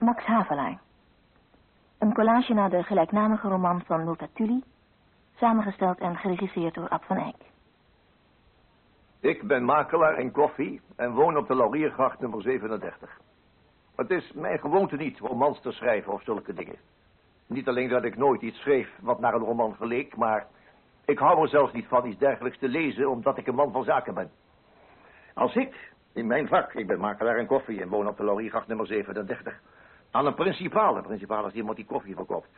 Max Havelaar. Een collage naar de gelijknamige roman van Multatuli, samengesteld en geregisseerd door Ab van Eyck. Ik ben makelaar in koffie en woon op de Lauriergracht nummer 37. Het is mijn gewoonte niet romans te schrijven of zulke dingen. Niet alleen dat ik nooit iets schreef wat naar een roman geleek, maar ik hou er zelfs niet van iets dergelijks te lezen, omdat ik een man van zaken ben. Als ik, in mijn vak, ik ben makelaar in koffie en woon op de Lauriergracht nummer 37, aan een principale, principale is iemand die koffie verkoopt,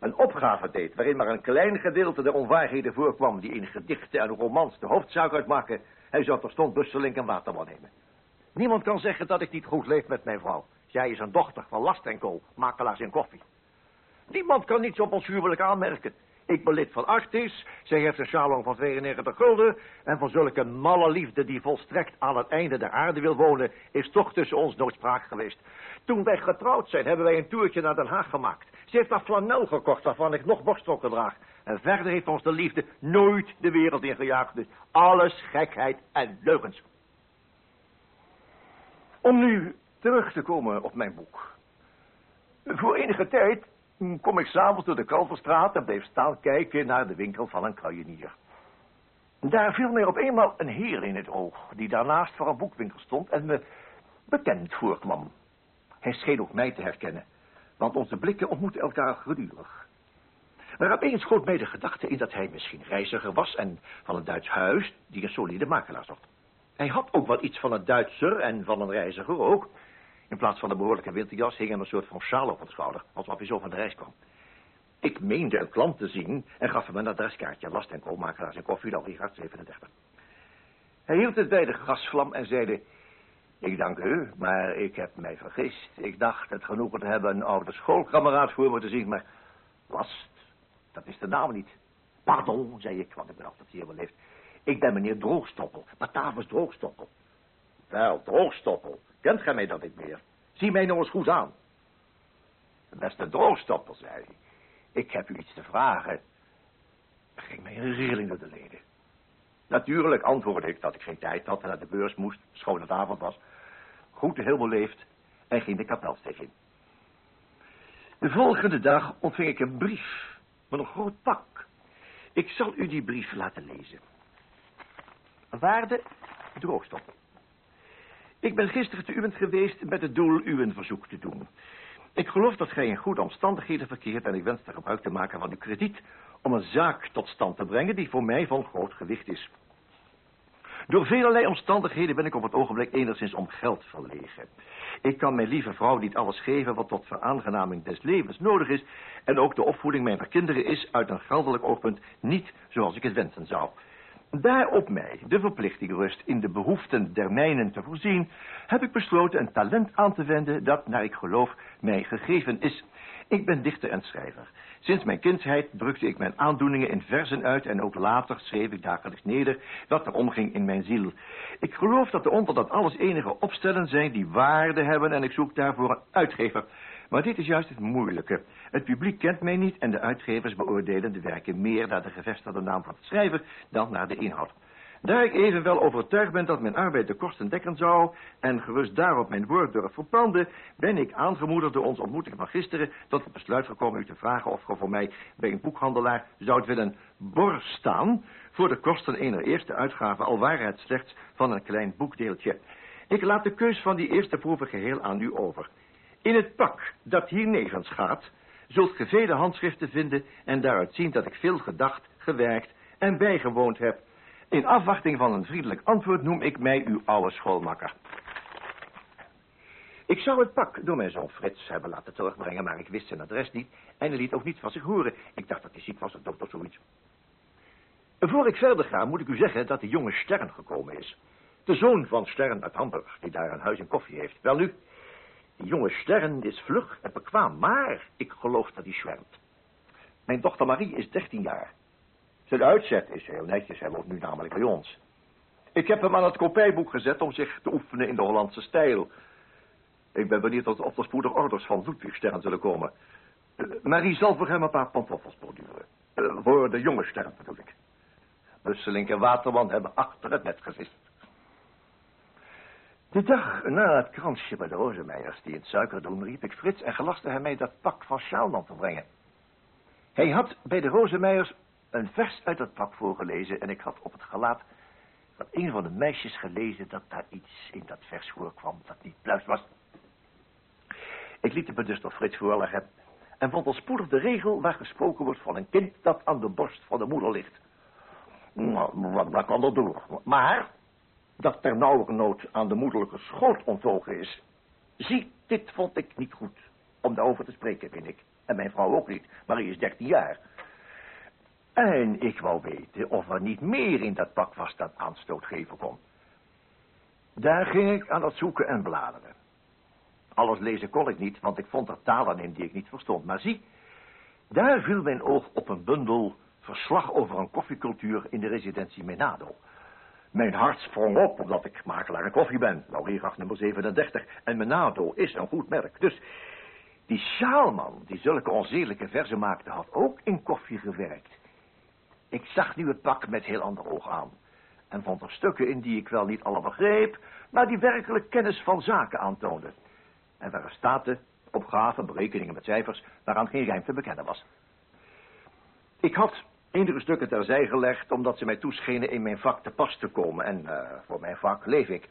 een opgave deed waarin maar een klein gedeelte der onwaarheden voorkwam die in gedichten en romans de hoofdzaak uitmaken, hij zou terstond busseling en waterman nemen. Niemand kan zeggen dat ik niet goed leef met mijn vrouw. Zij is een dochter van Last makelaars in koffie. Niemand kan niets op ons huwelijk aanmerken. Ik ben lid van Artis, zij heeft een salon van 92 gulden... en van zulke malle liefde die volstrekt aan het einde der aarde wil wonen... is toch tussen ons nooit sprake geweest. Toen wij getrouwd zijn, hebben wij een toertje naar Den Haag gemaakt. Ze heeft daar flanel gekocht waarvan ik nog borstrokken draag. En verder heeft ons de liefde nooit de wereld ingejaagd. Dus alles gekheid en leugens. Om nu terug te komen op mijn boek. Voor enige tijd kom ik s'avonds door de Kalverstraat en bleef staan kijken naar de winkel van een kruienier. Daar viel mij op eenmaal een heer in het oog, die daarnaast voor een boekwinkel stond en me bekend voorkwam. Hij scheen ook mij te herkennen, want onze blikken ontmoetten elkaar gedurig. Maar opeens schoot mij de gedachte in dat hij misschien reiziger was en van een Duits huis die een solide makelaar zocht. Hij had ook wel iets van een Duitser en van een reiziger ook. In plaats van de behoorlijke winterjas hing hem een soort van sjaal op het schouder, alsof hij zo van de reis kwam. Ik meende een klant te zien en gaf hem een adreskaartje, last en koolmakelaars en koffie, dan 37. Hij hield het bij de gasvlam en zeide... Ik dank u, maar ik heb mij vergist. Ik dacht het genoegen te hebben een oude schoolkameraad voor me te zien, maar... Last, dat is de naam niet. Pardon, zei ik, want ik ben altijd zeer beleefd. Ik ben meneer Droogstoppel, Batavus Droogstoppel. Wel, Droogstoppel, kent gij mij dat niet meer? Zie mij nou eens goed aan. Beste Droogstoppel, zei hij. Ik heb u iets te vragen. Er ging mij een rilling door de leden. Natuurlijk antwoordde ik dat ik geen tijd had en naar de beurs moest, schoon het avond was. Goed heel beleefd en ging de kapelsteeg in. De volgende dag ontving ik een brief met een groot pak. Ik zal u die brief laten lezen. Waarde droogstoppen. Ik ben gisteren te uwent geweest met het doel u verzoek te doen. Ik geloof dat gij in goede omstandigheden verkeert en ik wens er gebruik te maken van uw krediet om een zaak tot stand te brengen die voor mij van groot gewicht is. Door velelei omstandigheden ben ik op het ogenblik enigszins om geld verlegen. Ik kan mijn lieve vrouw niet alles geven wat tot veraangenaming des levens nodig is... en ook de opvoeding mijner kinderen is uit een geldelijk oogpunt niet zoals ik het wensen zou. Daar op mij de verplichting rust in de behoeften der mijnen te voorzien... heb ik besloten een talent aan te wenden dat, naar ik geloof, mij gegeven is... Ik ben dichter en schrijver. Sinds mijn kindsheid drukte ik mijn aandoeningen in verzen uit... en ook later schreef ik dagelijks neder wat er omging in mijn ziel. Ik geloof dat er onder dat alles enige opstellen zijn die waarde hebben... en ik zoek daarvoor een uitgever. Maar dit is juist het moeilijke. Het publiek kent mij niet en de uitgevers beoordelen de werken meer... naar de gevestigde naam van het schrijver dan naar de inhoud. Daar ik evenwel overtuigd ben dat mijn arbeid de kosten dekken zou... en gerust daarop mijn woord durf verpanden... ben ik aangemoedigd door onze ontmoeting van gisteren... tot het besluit gekomen u te vragen of ge voor mij bij een boekhandelaar zou willen borstaan... voor de kosten eener eerste uitgave, al waren het slechts van een klein boekdeeltje. Ik laat de keus van die eerste proeven geheel aan u over. In het pak dat hier nevens gaat... zult ge vele handschriften vinden... en daaruit zien dat ik veel gedacht, gewerkt en bijgewoond heb... In afwachting van een vriendelijk antwoord noem ik mij uw oude schoolmakker. Ik zou het pak door mijn zoon Frits hebben laten terugbrengen, maar ik wist zijn adres niet en hij liet ook niet van zich horen. Ik dacht dat hij ziek was of dood of zoiets. Voor ik verder ga, moet ik u zeggen dat de jonge Stern gekomen is. De zoon van Stern uit Hamburg, die daar een huis en koffie heeft. Wel nu, die jonge Stern is vlug en bekwaam, maar ik geloof dat hij zwermt. Mijn dochter Marie is 13 jaar. Zijn uitzet is heel netjes, hij woont nu namelijk bij ons. Ik heb hem aan het kopijboek gezet om zich te oefenen in de Hollandse stijl. Ik ben benieuwd of er spoedig orders van Ludwigsterren zullen komen. Uh, Marie zal voor hem een paar pantoffels borduren. Uh, voor de jonge sterren bedoel ik. Busselink en Waterman hebben achter het net gezist. De dag na het kransje bij de Rozemeijers die het suiker doen, riep ik Frits en gelastte hem mij dat pak van Sjaalman te brengen. Hij had bij de Rozemeijers een vers uit dat pak voorgelezen en ik had op het gelaat van een van de meisjes gelezen dat daar iets in dat vers voorkwam dat niet pluis was. Ik liet het me dus door Frits voorleggen en vond al spoedig de regel waar gesproken wordt van een kind dat aan de borst van de moeder ligt. Nou, wat, wat kan dat doen? Maar dat ter nood aan de moederlijke schoot onttogen is. Zie, dit vond ik niet goed om daarover te spreken, vind ik. En mijn vrouw ook niet. Marie is dertien jaar. En ik wou weten of er niet meer in dat pak was dat aanstoot geven kon. Daar ging ik aan het zoeken en bladeren. Alles lezen kon ik niet, want ik vond er talen in die ik niet verstond. Maar zie, daar viel mijn oog op een bundel verslag over een koffiecultuur in de residentie Menado. Mijn hart sprong op, omdat ik makelaar in koffie ben. Lauriergracht nummer 37. En Menado is een goed merk. Dus die Sjaalman, die zulke onzedelijke verzen maakte, had ook in koffie gewerkt. Ik zag nu het pak met heel ander oog aan. En vond er stukken in die ik wel niet alle begreep, maar die werkelijk kennis van zaken aantoonden. En waren staten, opgaven, berekeningen met cijfers, waaraan geen rijm te bekennen was. Ik had enige stukken terzij gelegd, omdat ze mij toeschenen in mijn vak te pas te komen. En uh, voor mijn vak leef ik.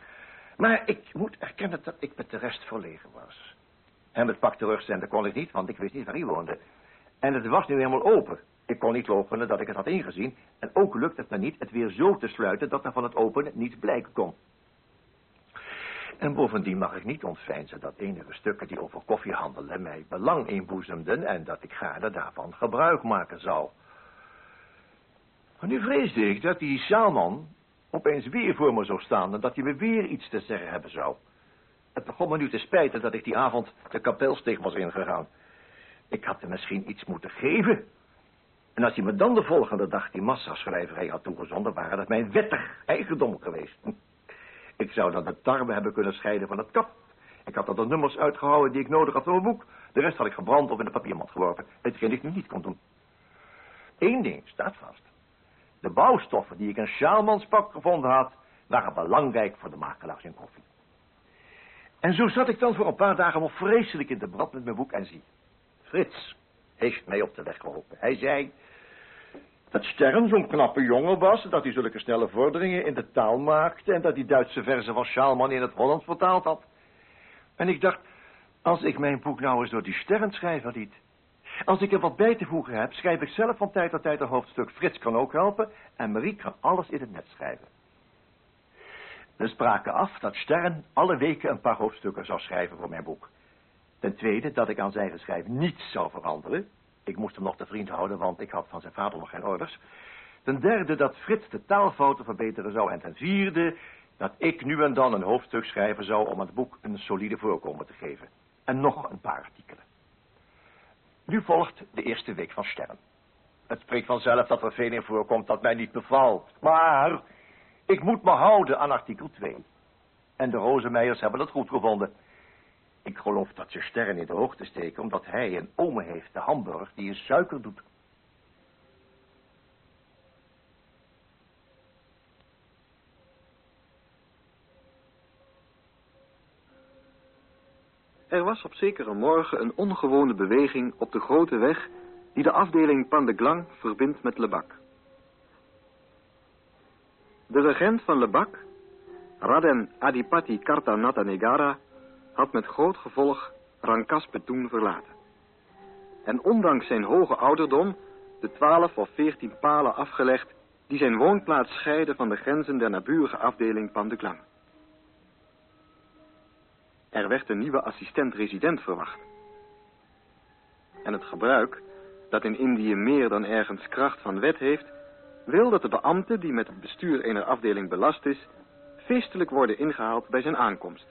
Maar ik moet erkennen dat ik met de rest verlegen was. Hem het pak terugzenden kon ik niet, want ik wist niet waar hij woonde. En het was nu helemaal open. Ik kon niet lopen dat ik het had ingezien. En ook lukte het me niet het weer zo te sluiten dat er van het openen niets blijken kon. En bovendien mag ik niet ontveinzen dat enige stukken die over koffie handelen mij belang inboezemden en dat ik gaarne daarvan gebruik maken zou. Maar nu vreesde ik dat die Sjaalman opeens weer voor me zou staan en dat hij me weer iets te zeggen hebben zou. Het begon me nu te spijten dat ik die avond de kapelsteeg was ingegaan. Ik had hem misschien iets moeten geven. En als hij me dan de volgende dag die massaschrijverij had toegezonden, waren dat mijn wettig eigendom geweest. Ik zou dan de tarwe hebben kunnen scheiden van het kap. Ik had er de nummers uitgehouden die ik nodig had voor mijn boek. De rest had ik gebrand of in de papiermat geworpen. Hetgeen ik nu niet kon doen. Eén ding staat vast. De bouwstoffen die ik in Sjaalmanspak gevonden had, waren belangrijk voor de makelaars in koffie. En zo zat ik dan voor een paar dagen nog vreselijk in de brand met mijn boek en zie. Frits heeft mij op de weg geholpen. Hij zei dat Stern zo'n knappe jongen was, dat hij zulke snelle vorderingen in de taal maakte en dat die Duitse verzen van Schaalman in het Hollands vertaald had. En ik dacht, als ik mijn boek nou eens door die Stern schrijven liet, als ik er wat bij te voegen heb, schrijf ik zelf van tijd tot tijd een hoofdstuk. Frits kan ook helpen en Marie kan alles in het net schrijven. We spraken af dat Stern alle weken een paar hoofdstukken zou schrijven voor mijn boek. Ten tweede dat ik aan zijn geschrijf niets zou veranderen. Ik moest hem nog te vriend houden, want ik had van zijn vader nog geen orders. Ten derde dat Frits de taalfouten verbeteren zou. En ten vierde dat ik nu en dan een hoofdstuk schrijven zou om het boek een solide voorkomen te geven. En nog een paar artikelen. Nu volgt de eerste week van Sterren. Het spreekt vanzelf dat er veel in voorkomt dat mij niet bevalt. Maar ik moet me houden aan artikel 2. En de Rozemeijers hebben het goed gevonden. Ik geloof dat ze sterren in de hoogte steken... omdat hij een ome heeft, de Hamburg, die in suiker doet. Er was op zekere morgen een ongewone beweging op de grote weg die de afdeling Pandeglang verbindt met Lebak. De regent van Lebak, Raden Adipati Kartanata Negara, had met groot gevolg Rankas Betoen verlaten. En ondanks zijn hoge ouderdom de twaalf of veertien palen afgelegd die zijn woonplaats scheiden van de grenzen der naburige afdeling Pandeglang. Er werd een nieuwe assistent-resident verwacht. En het gebruik, dat in Indië meer dan ergens kracht van wet heeft, wil dat de beambte die met het bestuur einer afdeling belast is, feestelijk worden ingehaald bij zijn aankomst.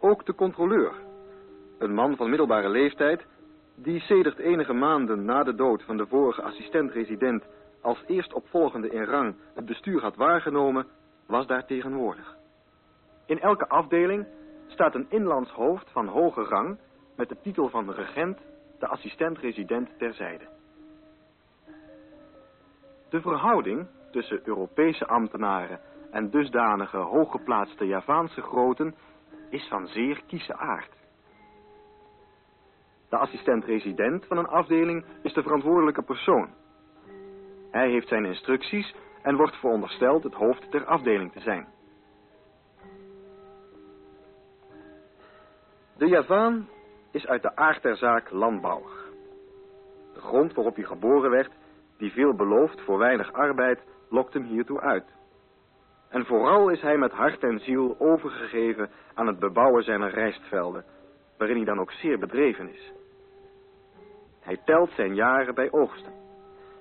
Ook de controleur, een man van middelbare leeftijd, die sedert enige maanden na de dood van de vorige assistent-resident als eerstopvolgende in rang het bestuur had waargenomen, was daar tegenwoordig. In elke afdeling staat een inlands hoofd van hoge rang met de titel van regent, de assistent-resident terzijde. De verhouding tussen Europese ambtenaren en dusdanige hooggeplaatste Javaanse groten is van zeer kieze aard. De assistent-resident van een afdeling is de verantwoordelijke persoon. Hij heeft zijn instructies en wordt verondersteld het hoofd der afdeling te zijn. De Javaan is uit de aard der zaak landbouwer. De grond waarop hij geboren werd, die veel belooft voor weinig arbeid, lokt hem hiertoe uit. En vooral is hij met hart en ziel overgegeven aan het bebouwen zijner rijstvelden, waarin hij dan ook zeer bedreven is. Hij telt zijn jaren bij oogsten.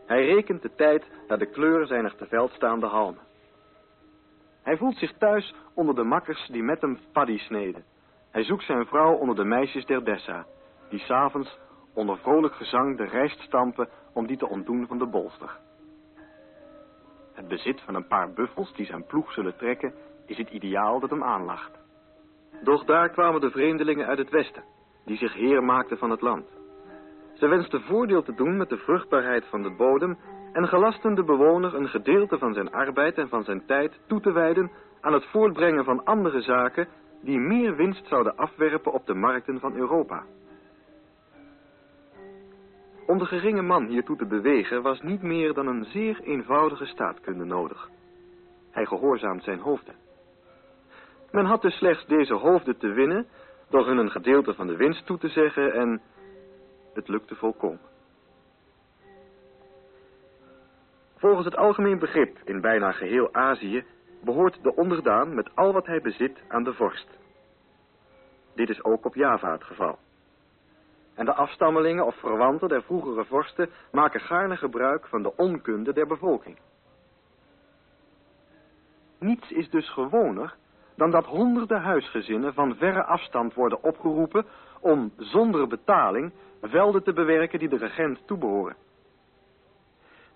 Hij rekent de tijd naar de kleur zijner te veld staande halmen. Hij voelt zich thuis onder de makkers die met hem paddy sneden. Hij zoekt zijn vrouw onder de meisjes der Dessa, die s'avonds onder vrolijk gezang de rijst stampen om die te ontdoen van de bolster. Het bezit van een paar buffels die zijn ploeg zullen trekken, is het ideaal dat hem aanlacht. Doch daar kwamen de vreemdelingen uit het westen, die zich heer maakten van het land. Ze wensten voordeel te doen met de vruchtbaarheid van de bodem en gelasten de bewoner een gedeelte van zijn arbeid en van zijn tijd toe te wijden aan het voortbrengen van andere zaken die meer winst zouden afwerpen op de markten van Europa. Om de geringe man hiertoe te bewegen was niet meer dan een zeer eenvoudige staatkunde nodig. Hij gehoorzaamt zijn hoofden. Men had dus slechts deze hoofden te winnen door hun een gedeelte van de winst toe te zeggen en het lukte volkomen. Volgens het algemeen begrip in bijna geheel Azië behoort de onderdaan met al wat hij bezit aan de vorst. Dit is ook op Java het geval. En de afstammelingen of verwanten der vroegere vorsten maken gaarne gebruik van de onkunde der bevolking. Niets is dus gewoner dan dat honderden huisgezinnen van verre afstand worden opgeroepen om zonder betaling velden te bewerken die de regent toebehoren.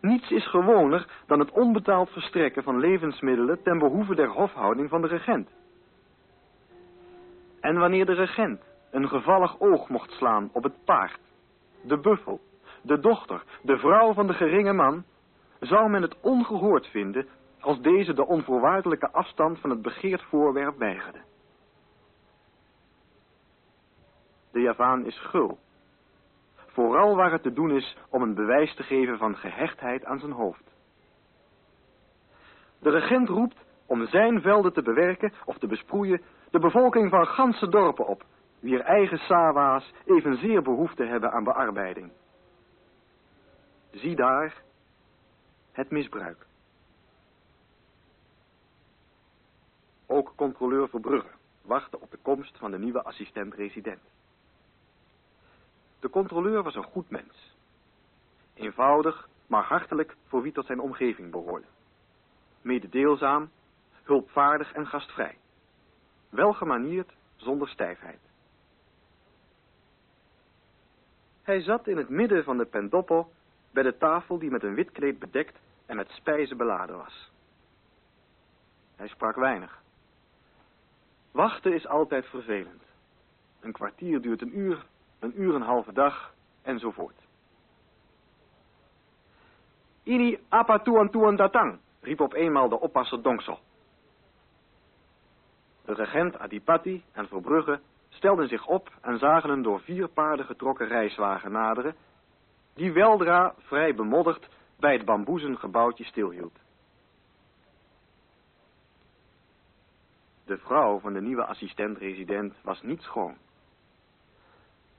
Niets is gewoner dan het onbetaald verstrekken van levensmiddelen ten behoeve der hofhouding van de regent. En wanneer de regent een gevallig oog mocht slaan op het paard, de buffel, de dochter, de vrouw van de geringe man, zou men het ongehoord vinden als deze de onvoorwaardelijke afstand van het begeerd voorwerp weigerde. De Javaan is gul. Vooral waar het te doen is om een bewijs te geven van gehechtheid aan zijn hoofd. De regent roept om zijn velden te bewerken of te besproeien de bevolking van ganse dorpen op, wier eigen sawa's evenzeer behoefte hebben aan bearbeiding. Zie daar het misbruik. Ook controleur Verbrugge wachtte op de komst van de nieuwe assistent-resident. De controleur was een goed mens. Eenvoudig, maar hartelijk voor wie tot zijn omgeving behoorde. Mededeelzaam, hulpvaardig en gastvrij. Welgemanierd, zonder stijfheid. Hij zat in het midden van de pendoppel bij de tafel die met een wit kleed bedekt en met spijzen beladen was. Hij sprak weinig. Wachten is altijd vervelend. Een kwartier duurt een uur, een uur een halve dag, enzovoort. Ini apa tuan tuan datang, riep op eenmaal de oppasser Dongsel. De regent Adipati en Verbrugge stelden zich op en zagen een door vier paarden getrokken reiswagen naderen, die weldra, vrij bemodderd, bij het bamboezen gebouwtje stilhield. De vrouw van de nieuwe assistent-resident was niet schoon,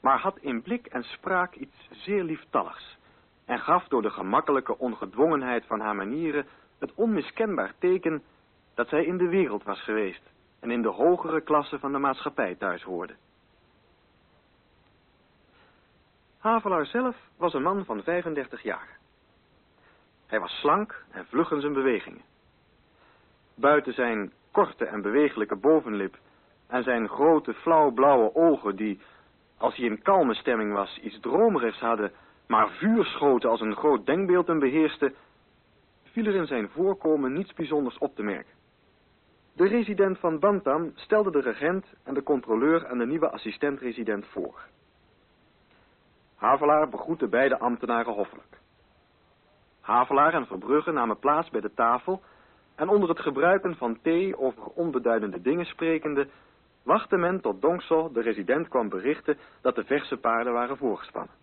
maar had in blik en spraak iets zeer lieftalligs en gaf door de gemakkelijke ongedwongenheid van haar manieren het onmiskenbaar teken dat zij in de wereld was geweest en in de hogere klasse van de maatschappij thuis hoorde. Havelaar zelf was een man van 35 jaar. Hij was slank en vlug in zijn bewegingen. Buiten zijn korte en bewegelijke bovenlip en zijn grote flauwblauwe ogen die, als hij in kalme stemming was, iets dromerigs hadden, maar vuurschoten als een groot denkbeeld hem beheerste, viel er in zijn voorkomen niets bijzonders op te merken. De resident van Bantam stelde de regent en de controleur aan de nieuwe assistent-resident voor. Havelaar begroette beide ambtenaren hoffelijk. Havelaar en Verbrugge namen plaats bij de tafel en onder het gebruiken van thee over onbeduidende dingen sprekende, wachtte men tot Dongsel, de resident, kwam berichten dat de verse paarden waren voorgespannen.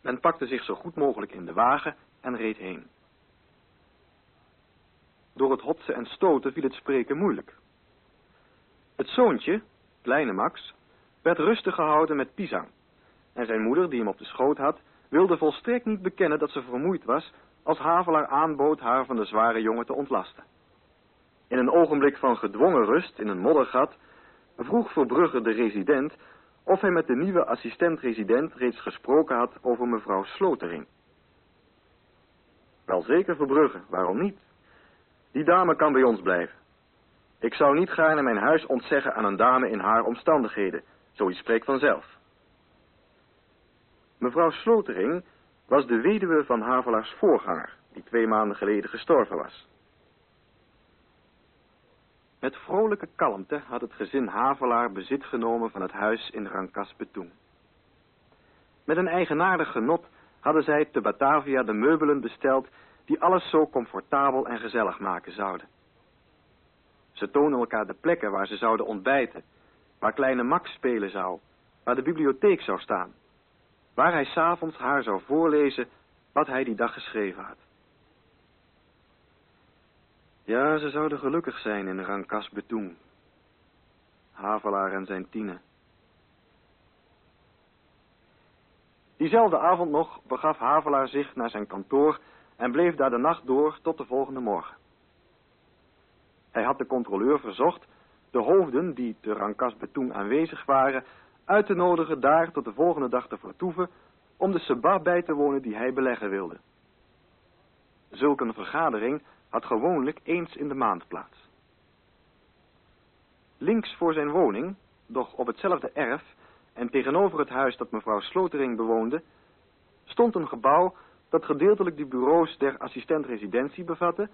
Men pakte zich zo goed mogelijk in de wagen en reed heen. Door het hotsen en stoten viel het spreken moeilijk. Het zoontje, kleine Max, werd rustig gehouden met pisang. En zijn moeder, die hem op de schoot had, wilde volstrekt niet bekennen dat ze vermoeid was als Havelaar aanbood haar van de zware jongen te ontlasten. In een ogenblik van gedwongen rust in een moddergat vroeg Verbrugge de resident of hij met de nieuwe assistent-resident reeds gesproken had over mevrouw Slotering. Wel zeker Verbrugge, waarom niet? Die dame kan bij ons blijven. Ik zou niet gaarne mijn huis ontzeggen aan een dame in haar omstandigheden. Zoiets spreekt vanzelf. Mevrouw Slotering was de weduwe van Havelaars voorganger, die twee maanden geleden gestorven was. Met vrolijke kalmte had het gezin Havelaar bezit genomen van het huis in Rankas Betoen. Met een eigenaardig genot hadden zij te Batavia de meubelen besteld die alles zo comfortabel en gezellig maken zouden. Ze tonen elkaar de plekken waar ze zouden ontbijten, waar kleine Max spelen zou, waar de bibliotheek zou staan, waar hij s'avonds haar zou voorlezen wat hij die dag geschreven had. Ja, ze zouden gelukkig zijn in Rankas Betoen. Havelaar en zijn tienen. Diezelfde avond nog begaf Havelaar zich naar zijn kantoor en bleef daar de nacht door tot de volgende morgen. Hij had de controleur verzocht de hoofden die te Rankas Betoen aanwezig waren uit te nodigen daar tot de volgende dag te vertoeven om de sabbat bij te wonen die hij beleggen wilde. Zulk een vergadering had gewoonlijk eens in de maand plaats. Links voor zijn woning, doch op hetzelfde erf en tegenover het huis dat mevrouw Slotering bewoonde, stond een gebouw dat gedeeltelijk de bureaus der assistent-residentie bevatte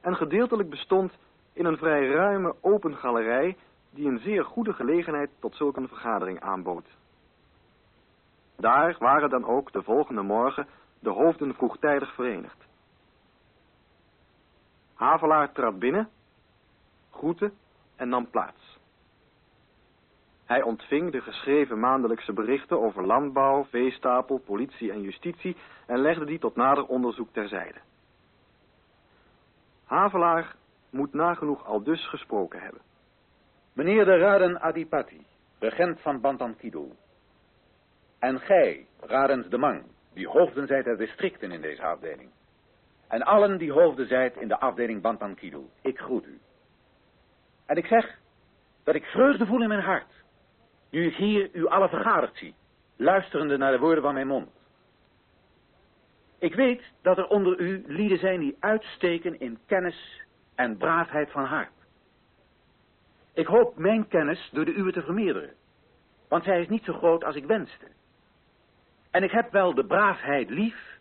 en gedeeltelijk bestond in een vrij ruime open galerij die een zeer goede gelegenheid tot zulke een vergadering aanbood. Daar waren dan ook de volgende morgen de hoofden vroegtijdig verenigd. Havelaar trad binnen, groette en nam plaats. Hij ontving de geschreven maandelijkse berichten over landbouw, veestapel, politie en justitie en legde die tot nader onderzoek terzijde. Havelaar moet nagenoeg al dus gesproken hebben. Meneer de Raden Adipati, regent van Bantankido. En gij, Radens de Mang, die hoofden zijt der districten in deze afdeling. En allen die hoofden zijt in de afdeling Bantankido, ik groet u. En ik zeg dat ik vreugde voel in mijn hart, nu ik hier u alle vergaderd zie, luisterende naar de woorden van mijn mond. Ik weet dat er onder u lieden zijn die uitsteken in kennis en braafheid van hart. Ik hoop mijn kennis door de uwe te vermeerderen, want zij is niet zo groot als ik wenste. En ik heb wel de braafheid lief,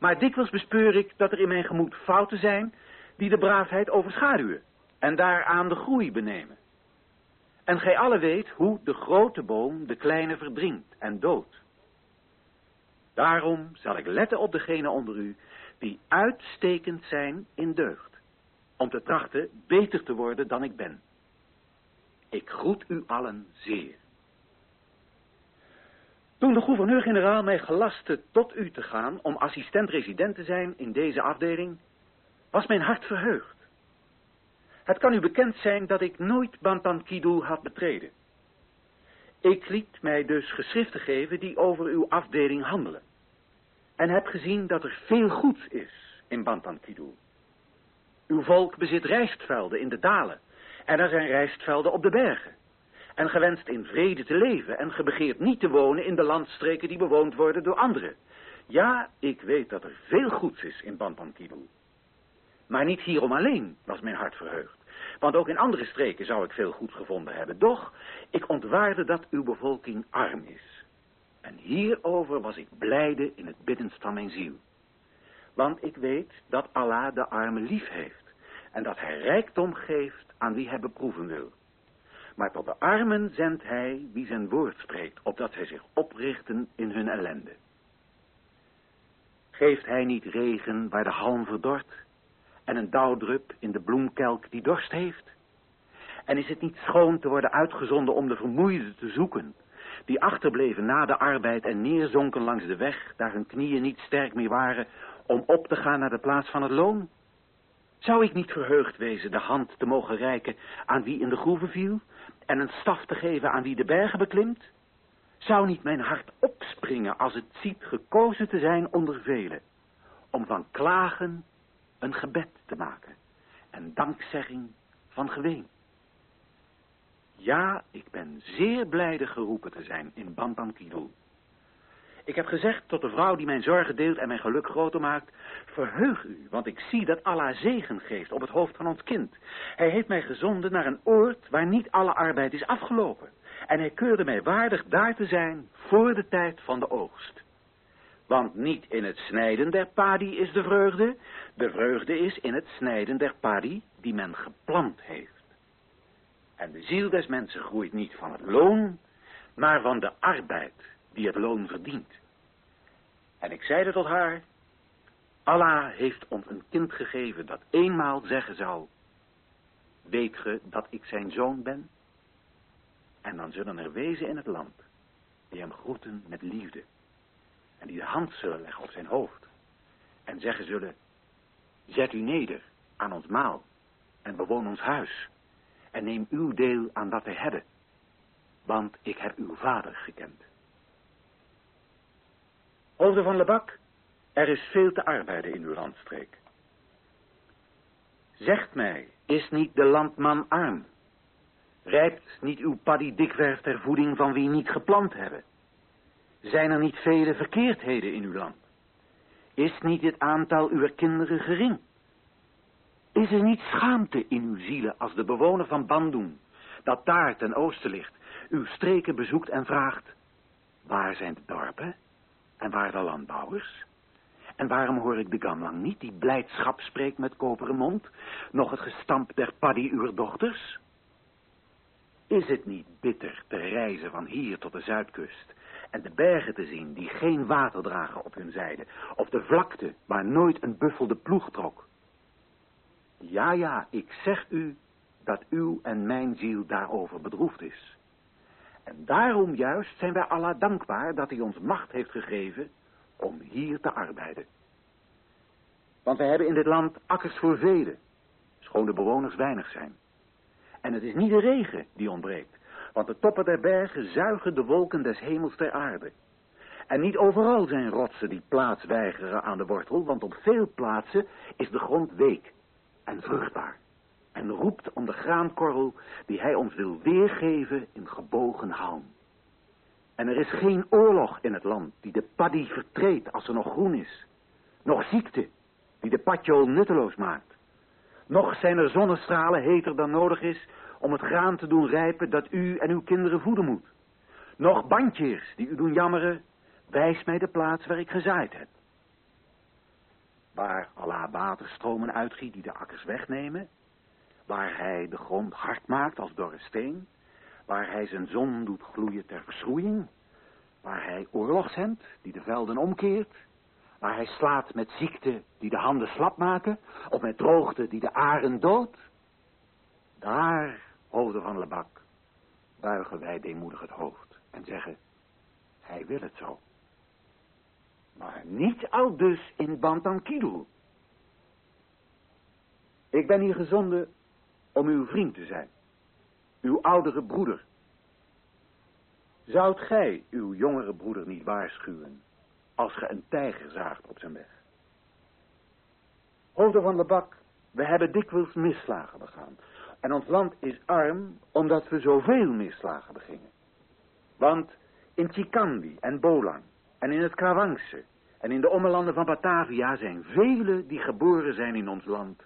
maar dikwijls bespeur ik dat er in mijn gemoed fouten zijn die de braafheid overschaduwen en daaraan de groei benemen. En gij alle weet hoe de grote boom de kleine verdringt en doodt. Daarom zal ik letten op degenen onder u die uitstekend zijn in deugd, om te trachten beter te worden dan ik ben. Ik groet u allen zeer. Toen de gouverneur-generaal mij gelastte tot u te gaan om assistent-resident te zijn in deze afdeling, was mijn hart verheugd. Het kan u bekend zijn dat ik nooit Bantankidu had betreden. Ik liet mij dus geschriften geven die over uw afdeling handelen. En heb gezien dat er veel goeds is in Bantankidu. Uw volk bezit rijstvelden in de dalen. En er zijn rijstvelden op de bergen. En gewenst in vrede te leven en gebegeerd niet te wonen in de landstreken die bewoond worden door anderen. Ja, ik weet dat er veel goeds is in Bantankidu. Maar niet hierom alleen was mijn hart verheugd. Want ook in andere streken zou ik veel goed gevonden hebben. Doch, ik ontwaarde dat uw bevolking arm is. En hierover was ik blijde in het biddendst van mijn ziel. Want ik weet dat Allah de armen lief heeft. En dat hij rijkdom geeft aan wie hij beproeven wil. Maar tot de armen zendt hij wie zijn woord spreekt, opdat zij zich oprichten in hun ellende. Geeft hij niet regen waar de halm verdort en een dauwdrup in de bloemkelk die dorst heeft? En is het niet schoon te worden uitgezonden om de vermoeiden te zoeken, die achterbleven na de arbeid en neerzonken langs de weg, daar hun knieën niet sterk meer waren, om op te gaan naar de plaats van het loon? Zou ik niet verheugd wezen de hand te mogen reiken aan wie in de groeven viel, en een staf te geven aan wie de bergen beklimt? Zou niet mijn hart opspringen als het ziet gekozen te zijn onder velen, om van klagen een gebed te maken en dankzegging van geween? Ja, ik ben zeer blijde geroepen te zijn in Bantam Kidul. Ik heb gezegd tot de vrouw die mijn zorgen deelt en mijn geluk groter maakt, verheug u, want ik zie dat Allah zegen geeft op het hoofd van ons kind. Hij heeft mij gezonden naar een oord waar niet alle arbeid is afgelopen. En hij keurde mij waardig daar te zijn voor de tijd van de oogst. Want niet in het snijden der padi is de vreugde, de vreugde is in het snijden der padi die men geplant heeft. En de ziel des mensen groeit niet van het loon, maar van de arbeid die het loon verdient. En ik zeide tot haar, Allah heeft ons een kind gegeven dat eenmaal zeggen zal, weet ge dat ik zijn zoon ben? En dan zullen er wezen in het land, die hem groeten met liefde, en die de hand zullen leggen op zijn hoofd, en zeggen zullen, zet u neder aan ons maal, en bewoon ons huis, en neem uw deel aan dat wij hebben, want ik heb uw vader gekend. Hoofden van Lebak, er is veel te arbeiden in uw landstreek. Zegt mij, is niet de landman arm? Rijpt niet uw paddy dikwerf ter voeding van wie niet geplant hebben? Zijn er niet vele verkeerdheden in uw land? Is niet het aantal uw kinderen gering? Is er niet schaamte in uw zielen als de bewoner van Bandung, dat daar ten oosten ligt, uw streken bezoekt en vraagt, waar zijn de dorpen en waar de landbouwers? En waarom hoor ik de gamlang niet, die blijdschap spreekt met koperen mond, nog het gestamp der paddy uw dochters? Is het niet bitter te reizen van hier tot de zuidkust en de bergen te zien die geen water dragen op hun zijde, of de vlakte waar nooit een buffel de ploeg trok? Ja, ja, ik zeg u dat uw en mijn ziel daarover bedroefd is. En daarom juist zijn wij Allah dankbaar dat hij ons macht heeft gegeven om hier te arbeiden. Want wij hebben in dit land akkers voor velen, schoon de bewoners weinig zijn. En het is niet de regen die ontbreekt, want de toppen der bergen zuigen de wolken des hemels ter aarde. En niet overal zijn rotsen die plaats weigeren aan de wortel, want op veel plaatsen is de grond week en vruchtbaar. En roept om de graankorrel die hij ons wil weergeven in gebogen halm. En er is geen oorlog in het land die de paddy vertreedt als er nog groen is. Nog ziekte die de patjool nutteloos maakt. Nog zijn er zonnestralen heter dan nodig is om het graan te doen rijpen dat u en uw kinderen voeden moet. Nog bandjes die u doen jammeren, wijs mij de plaats waar ik gezaaid heb. Waar Allah waterstromen uitgiet die de akkers wegnemen, waar hij de grond hard maakt als dorre steen, waar hij zijn zon doet gloeien ter verschroeiing, waar hij oorlog zendt die de velden omkeert, waar hij slaat met ziekte die de handen slap maken, of met droogte die de aren doodt. Daar, hoofden van Lebak, buigen wij deemoedig het hoofd en zeggen, hij wil het zo. Maar niet al dus in Bantankidu. Ik ben hier gezonden om uw vriend te zijn, uw oudere broeder. Zoudt gij uw jongere broeder niet waarschuwen als ge een tijger zaagt op zijn weg. Hoofden van de bak, we hebben dikwijls misslagen begaan. En ons land is arm omdat we zoveel misslagen begingen. Want in Chikandi en Bolang en in het Krawangse en in de ommelanden van Batavia zijn velen die geboren zijn in ons land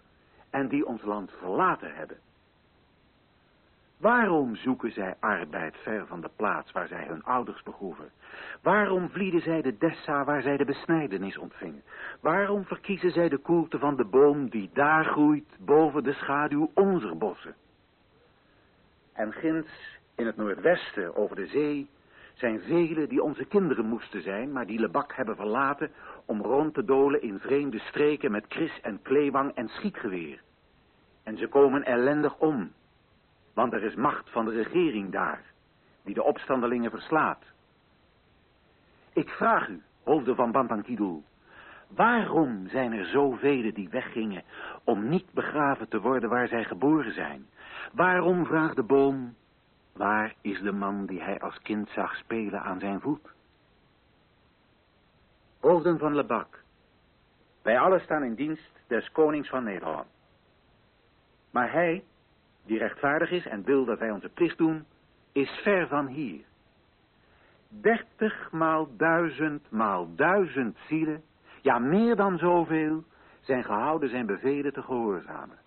en die ons land verlaten hebben. Waarom zoeken zij arbeid ver van de plaats waar zij hun ouders begroeven? Waarom vlieden zij de dessa waar zij de besnijdenis ontvingen? Waarom verkiezen zij de koelte van de boom die daar groeit boven de schaduw onze bossen? En ginds in het noordwesten over de zee zijn velen die onze kinderen moesten zijn, maar die Lebak hebben verlaten om rond te dolen in vreemde streken met kris en kleewang en schietgeweer. En ze komen ellendig om, want er is macht van de regering daar, die de opstandelingen verslaat. Ik vraag u, hoofden van Bantankidul, waarom zijn er zoveel die weggingen om niet begraven te worden waar zij geboren zijn? Waarom, vraagt de boom, waar is de man die hij als kind zag spelen aan zijn voet? Hoofden van Lebak, wij allen staan in dienst des konings van Nederland. Maar hij, die rechtvaardig is en wil dat wij onze plicht doen, is ver van hier. Dertig maal duizend maal duizend zielen, ja meer dan zoveel, zijn gehouden zijn bevelen te gehoorzamen.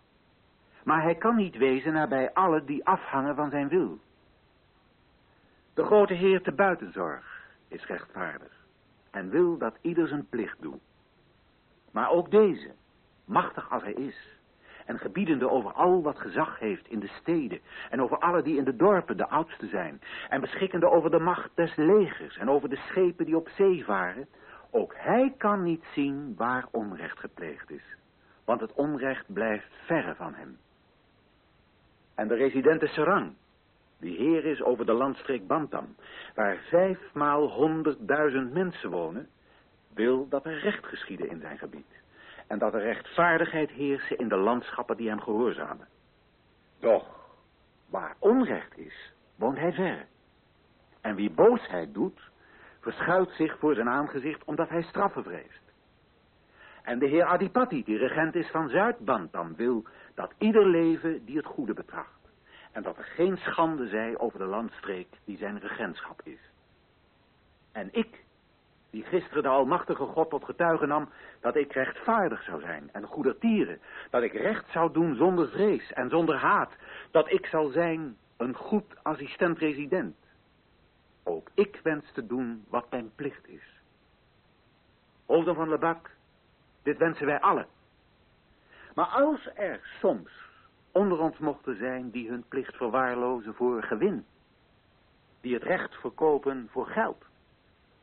Maar hij kan niet wezen nabij allen die afhangen van zijn wil. De grote Heer te buitenzorg is rechtvaardig en wil dat ieder zijn plicht doet. Maar ook deze, machtig als hij is, en gebiedende over al wat gezag heeft in de steden en over alle die in de dorpen de oudste zijn en beschikkende over de macht des legers en over de schepen die op zee varen, ook hij kan niet zien waar onrecht gepleegd is, want het onrecht blijft verre van hem. En de residente Serang, die heer is over de landstreek Bantam, waar vijfmaal honderdduizend mensen wonen, wil dat er recht geschieden in zijn gebied en dat er rechtvaardigheid heersen in de landschappen die hem gehoorzamen. Doch, waar onrecht is, woont hij ver. En wie boosheid doet, verschuilt zich voor zijn aangezicht omdat hij straffen vreest. En de heer Adipati, die regent is van Zuidbantam, wil dat ieder leven die het goede betracht. En dat er geen schande zij over de landstreek die zijn regentschap is. En ik, die gisteren de almachtige God tot getuige nam dat ik rechtvaardig zou zijn en goedertieren, dat ik recht zou doen zonder vrees en zonder haat, dat ik zal zijn een goed assistent-resident. Ook ik wens te doen wat mijn plicht is. Hoofden van Lebak, dit wensen wij allen. Maar als er soms onder ons mochten zijn die hun plicht verwaarlozen voor gewin, die het recht verkopen voor geld,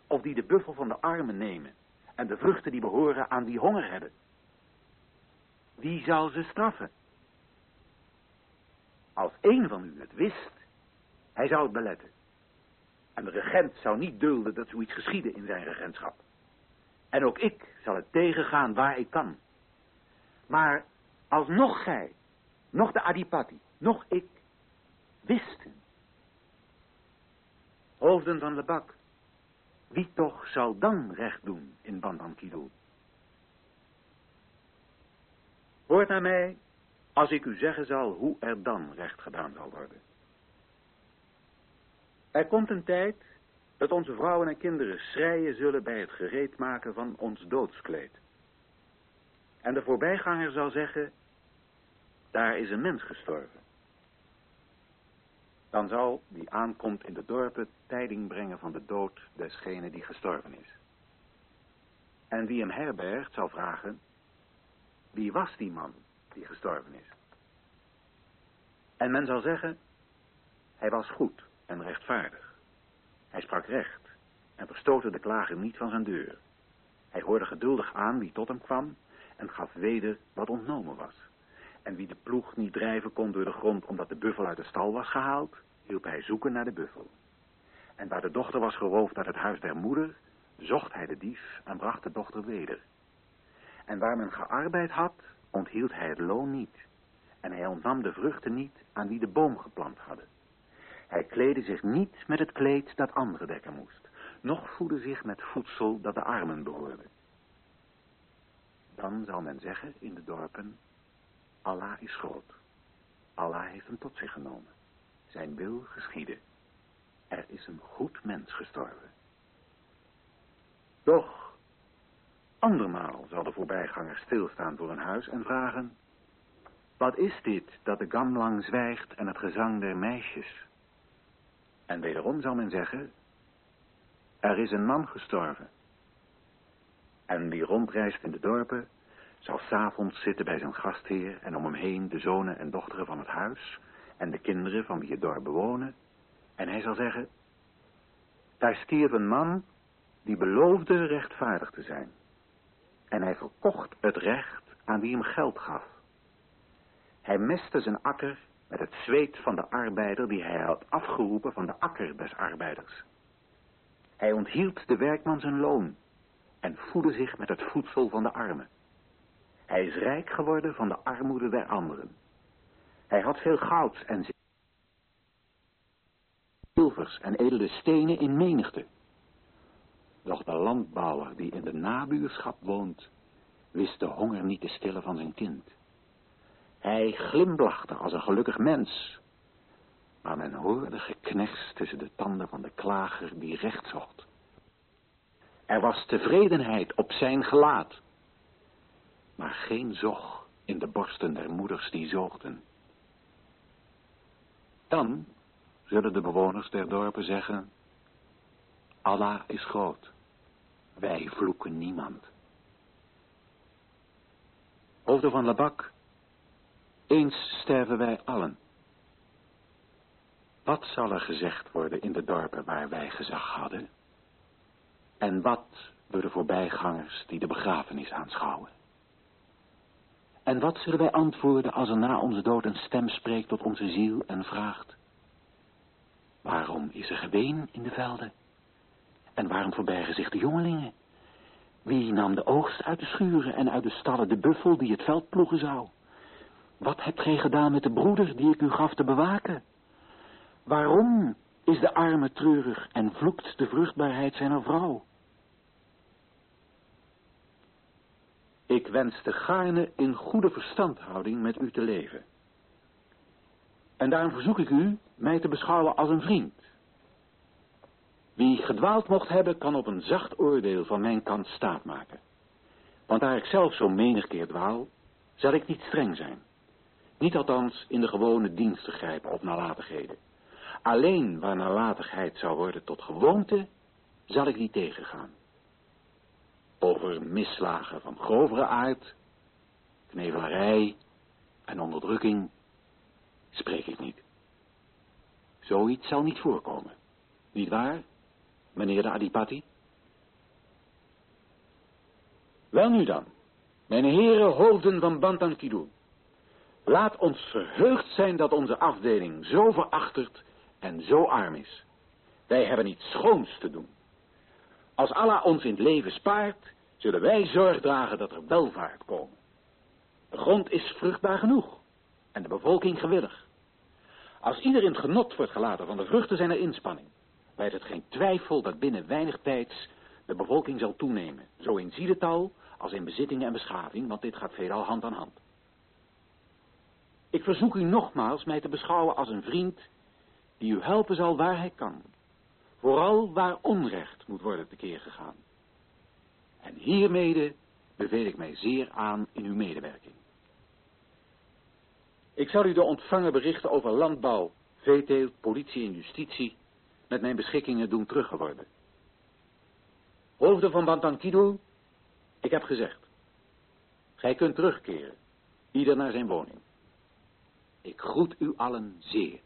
of die de buffel van de armen nemen en de vruchten die behoren aan die honger hebben. Wie zal ze straffen? Als een van u het wist, hij zou het beletten. En de regent zou niet dulden dat zoiets geschiedde in zijn regentschap. En ook ik zal het tegengaan waar ik kan. Maar als nog gij, nog de Adipati, nog ik, wisten. Hoofden van Lebak, wie toch zal dan recht doen in Bandamkidul? Hoort naar mij, als ik u zeggen zal hoe er dan recht gedaan zal worden. Er komt een tijd dat onze vrouwen en kinderen schreien zullen bij het gereedmaken van ons doodskleed. En de voorbijganger zal zeggen, daar is een mens gestorven dan zal die aankomt in de dorpen tijding brengen van de dood desgene die gestorven is. En wie hem herbergt zal vragen, wie was die man die gestorven is? En men zal zeggen, hij was goed en rechtvaardig. Hij sprak recht en verstootte de klager niet van zijn deur. Hij hoorde geduldig aan wie tot hem kwam en gaf weder wat ontnomen was. En wie de ploeg niet drijven kon door de grond omdat de buffel uit de stal was gehaald, hielp hij zoeken naar de buffel. En waar de dochter was geroofd uit het huis der moeder, zocht hij de dief en bracht de dochter weder. En waar men gearbeid had, onthield hij het loon niet. En hij ontnam de vruchten niet aan wie de boom geplant hadden. Hij kleedde zich niet met het kleed dat anderen dekken moest, noch voedde zich met voedsel dat de armen behoorde. Dan zal men zeggen in de dorpen, Allah is groot. Allah heeft hem tot zich genomen. Zijn wil geschieden. Er is een goed mens gestorven. Doch, andermaal zal de voorbijganger stilstaan voor een huis en vragen... Wat is dit dat de gamlang zwijgt en het gezang der meisjes? En wederom zal men zeggen... Er is een man gestorven. En wie rondreist in de dorpen zal s'avonds zitten bij zijn gastheer en om hem heen de zonen en dochteren van het huis en de kinderen van wie het dorp bewonen. En hij zal zeggen, daar stierf een man die beloofde rechtvaardig te zijn. en hij verkocht het recht aan wie hem geld gaf. Hij meste zijn akker met het zweet van de arbeider die hij had afgeroepen van de akker des arbeiders. Hij onthield de werkman zijn loon en voedde zich met het voedsel van de armen. Hij is rijk geworden van de armoede der anderen. Hij had veel goud en zilvers en edele stenen in menigte. Doch de landbouwer die in de nabuurschap woont, wist de honger niet te stillen van zijn kind. Hij glimlachte als een gelukkig mens, maar men hoorde gekners tussen de tanden van de klager die recht zocht. Er was tevredenheid op zijn gelaat, maar geen zog in de borsten der moeders die zoogden. Dan zullen de bewoners der dorpen zeggen, Allah is groot, wij vloeken niemand. Hoofden van Labak, eens sterven wij allen. Wat zal er gezegd worden in de dorpen waar wij gezag hadden? En wat door de voorbijgangers die de begrafenis aanschouwen? En wat zullen wij antwoorden als er na onze dood een stem spreekt tot onze ziel en vraagt... Waarom is er geween in de velden? En waarom verbergen zich de jongelingen? Wie nam de oogst uit de schuren en uit de stallen de buffel die het veld ploegen zou? Wat hebt gij gedaan met de broeder die ik u gaf te bewaken? Waarom is de arme treurig en vloekt de vruchtbaarheid zijner vrouw? Ik wenste gaarne in goede verstandhouding met u te leven. En daarom verzoek ik u mij te beschouwen als een vriend. Wie gedwaald mocht hebben, kan op een zacht oordeel van mijn kant staat maken. Want daar ik zelf zo menig keer dwaal, zal ik niet streng zijn. Niet althans in de gewone dienst te grijpen op nalatigheden. Alleen waar nalatigheid zou worden tot gewoonte, zal ik die tegengaan. Over misslagen van grovere aard, knevelarij en onderdrukking spreek ik niet. Zoiets zal niet voorkomen. Niet waar, meneer de Adipati? Wel nu dan, mijn heren hoofden van Bantankidu. Laat ons verheugd zijn dat onze afdeling zo verachterd en zo arm is. Wij hebben iets schoons te doen. Als Allah ons in het leven spaart, zullen wij zorg dragen dat er welvaart komen. De grond is vruchtbaar genoeg en de bevolking gewillig. Als ieder in het genot wordt gelaten van de vruchten zijner inspanning, wijdt het geen twijfel dat binnen weinig tijds de bevolking zal toenemen, zo in zielental als in bezittingen en beschaving, want dit gaat veelal hand aan hand. Ik verzoek u nogmaals mij te beschouwen als een vriend die u helpen zal waar hij kan, vooral waar onrecht moet worden tekeer gegaan. En hiermede beveel ik mij zeer aan in uw medewerking. Ik zal u de ontvangen berichten over landbouw, veeteelt, politie en justitie met mijn beschikkingen doen teruggeworden. Hoofden van Bantankido, ik heb gezegd. Gij kunt terugkeren, ieder naar zijn woning. Ik groet u allen zeer.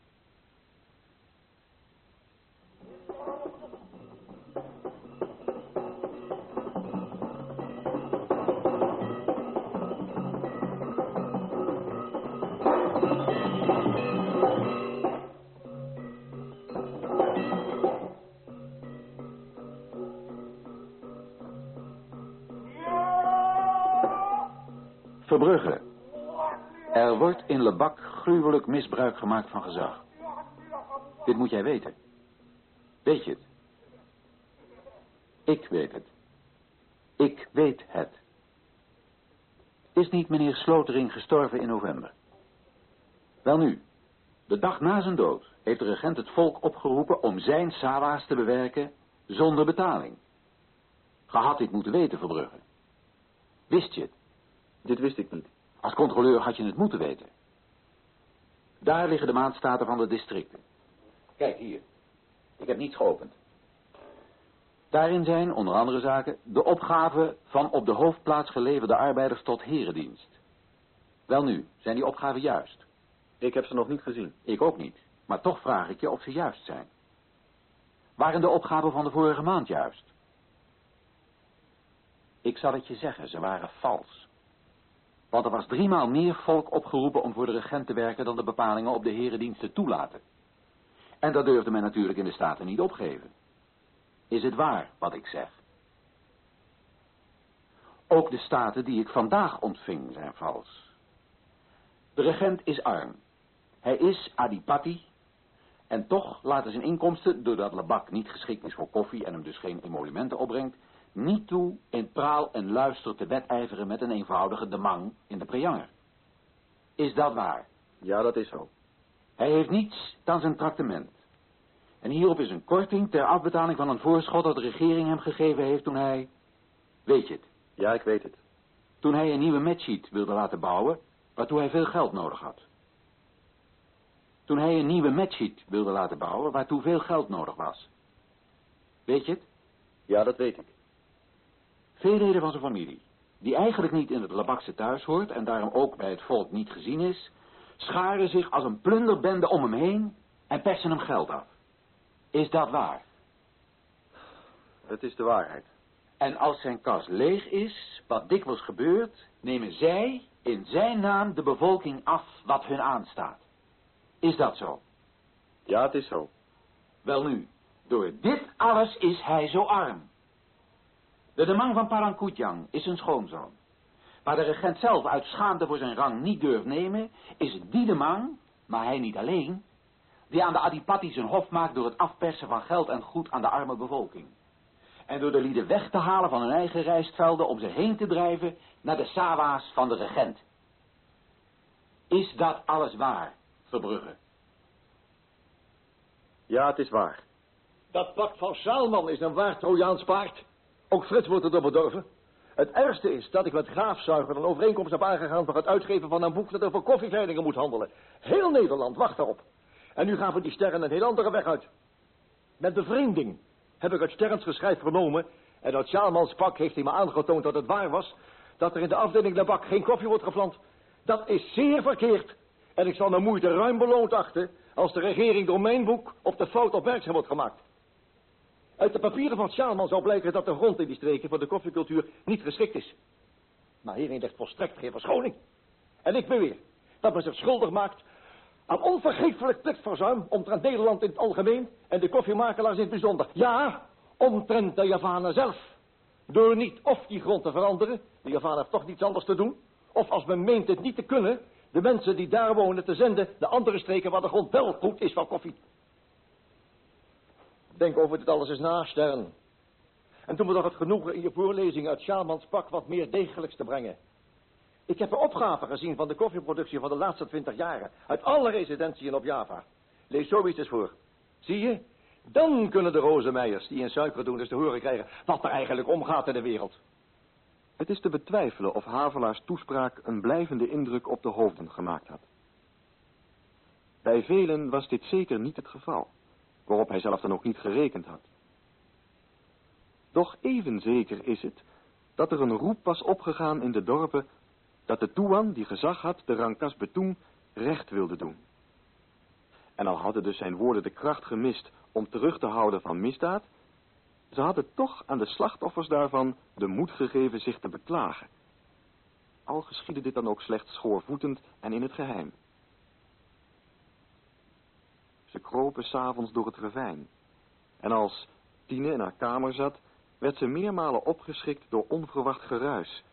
Verbrugge. Er wordt in Lebak gruwelijk misbruik gemaakt van gezag. Dit moet jij weten. Weet je het? Ik weet het. Ik weet het. Is niet meneer Slotering gestorven in november? Welnu, de dag na zijn dood heeft de regent het volk opgeroepen om zijn sawa's te bewerken zonder betaling. Ge had dit moeten weten, Verbrugge. Wist je het? Dit wist ik niet. Als controleur had je het moeten weten. Daar liggen de maandstaten van de districten. Kijk hier. Ik heb niets geopend. Daarin zijn, onder andere zaken, de opgaven van op de hoofdplaats geleverde arbeiders tot herendienst. Welnu, zijn die opgaven juist? Ik heb ze nog niet gezien. Ik ook niet, maar toch vraag ik je of ze juist zijn. Waren de opgaven van de vorige maand juist? Ik zal het je zeggen, ze waren vals. Want er was driemaal meer volk opgeroepen om voor de regent te werken dan de bepalingen op de herendiensten toelaten. En dat durfde men natuurlijk in de Staten niet opgeven. Is het waar wat ik zeg? Ook de staten die ik vandaag ontving zijn vals. De regent is arm. Hij is adipati. En toch laten zijn inkomsten, doordat Labak niet geschikt is voor koffie en hem dus geen emolumenten opbrengt, niet toe in praal en luister te wedijveren met een eenvoudige demang in de preanger. Is dat waar? Ja, dat is zo. Hij heeft niets dan zijn tractement. En hierop is een korting ter afbetaling van een voorschot dat de regering hem gegeven heeft toen hij... Weet je het? Ja, ik weet het. Toen hij een nieuwe matchsheet wilde laten bouwen, waartoe hij veel geld nodig had. Toen hij een nieuwe matchsheet wilde laten bouwen, waartoe veel geld nodig was. Weet je het? Ja, dat weet ik. Veel leden van zijn familie, die eigenlijk niet in het Labakse thuis hoort en daarom ook bij het volk niet gezien is, scharen zich als een plunderbende om hem heen en persen hem geld af. Is dat waar? Het is de waarheid. En als zijn kas leeg is, wat dikwijls gebeurt, nemen zij in zijn naam de bevolking af wat hun aanstaat. Is dat zo? Ja, het is zo. Wel nu, door dit alles is hij zo arm. De demang van Parangkutjang is een schoonzoon. Waar de regent zelf uit schaamte voor zijn rang niet durft nemen, is het die demang, maar hij niet alleen, die aan de Adipati zijn hof maakt door het afpersen van geld en goed aan de arme bevolking. En door de lieden weg te halen van hun eigen rijstvelden om ze heen te drijven naar de sawa's van de regent. Is dat alles waar, Verbrugge? Ja, het is waar. Dat pak van Saalman is een waar Trojaans paard. Ook Frits wordt erdoor bedorven. Het ergste is dat ik met Graafzuiger een overeenkomst heb aangegaan voor het uitgeven van een boek dat over koffieveilingen moet handelen. Heel Nederland wacht daarop. En nu gaan we die sterren een heel andere weg uit. Met bevreemding heb ik uit Sterns geschrijf vernomen, en uit Sjaalmans pak heeft hij me aangetoond dat het waar was, dat er in de afdeling de bak geen koffie wordt geplant. Dat is zeer verkeerd. En ik zal mijn moeite ruim beloond achten als de regering door mijn boek op de fout opmerkzaam wordt gemaakt. Uit de papieren van Sjaalman zou blijken dat de grond in die streken voor de koffiecultuur niet geschikt is. Maar hierin ligt volstrekt geen verschoning. En ik beweer dat men zich schuldig maakt aan onvergeeflijk plichtverzuim omtrent Nederland in het algemeen en de koffiemakelaars in het bijzonder. Ja, omtrent de Javanen zelf. Door niet of die grond te veranderen, de Javaan heeft toch niets anders te doen, of als men meent het niet te kunnen, de mensen die daar wonen te zenden de andere streken waar de grond wel goed is van koffie. Denk over dit alles eens na, Stern. En doe me toch het genoegen in je voorlezing uit Sjaalmans pak wat meer degelijks te brengen. Ik heb een opgave gezien van de koffieproductie van de laatste twintig jaren. Uit alle residentiën op Java. Lees zoiets eens voor. Zie je? Dan kunnen de rozenmeijers die in suiker doen eens te horen krijgen wat er eigenlijk omgaat in de wereld. Het is te betwijfelen of Havelaars toespraak een blijvende indruk op de hoofden gemaakt had. Bij velen was dit zeker niet het geval, waarop hij zelf dan ook niet gerekend had. Doch even zeker is het dat er een roep was opgegaan in de dorpen dat de Toean, die gezag had, de Rangkas Betoen, recht wilde doen. En al hadden dus zijn woorden de kracht gemist om terug te houden van misdaad, ze hadden toch aan de slachtoffers daarvan de moed gegeven zich te beklagen. Al geschiedde dit dan ook slechts schoorvoetend en in het geheim. Ze kropen s'avonds door het ravijn. En als Tine in haar kamer zat, werd ze meermalen opgeschrikt door onverwacht geruis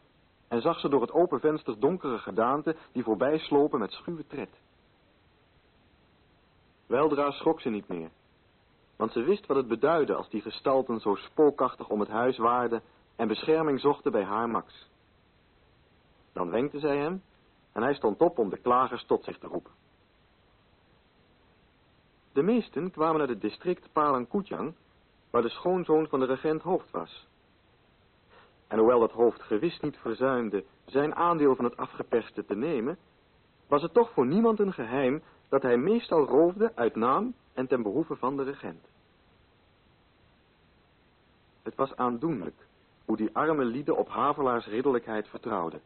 en zag ze door het open venster donkere gedaanten die voorbij slopen met schuwe tred. Weldra schrok ze niet meer, want ze wist wat het beduidde als die gestalten zo spookachtig om het huis waarden en bescherming zochten bij haar Max. Dan wenkte zij hem en hij stond op om de klagers tot zich te roepen. De meesten kwamen naar het district Palangkutjang, waar de schoonzoon van de regent hoofd was. En hoewel dat hoofd gewis niet verzuimde zijn aandeel van het afgeperste te nemen, was het toch voor niemand een geheim dat hij meestal roofde uit naam en ten behoeve van de regent. Het was aandoenlijk hoe die arme lieden op Havelaars ridderlijkheid vertrouwden.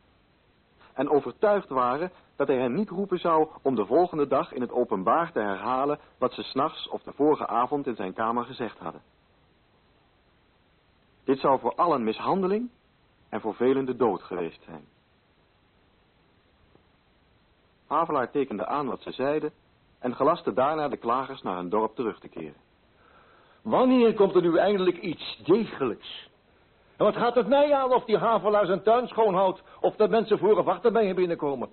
En overtuigd waren dat hij hen niet roepen zou om de volgende dag in het openbaar te herhalen wat ze s'nachts of de vorige avond in zijn kamer gezegd hadden. Dit zou voor allen mishandeling en voor velen de dood geweest zijn. Havelaar tekende aan wat ze zeiden en gelaste daarna de klagers naar hun dorp terug te keren. Wanneer komt er nu eindelijk iets degelijks? En wat gaat het mij aan of die Havelaar zijn tuin schoonhoudt... of dat mensen voor of achter bij binnenkomen?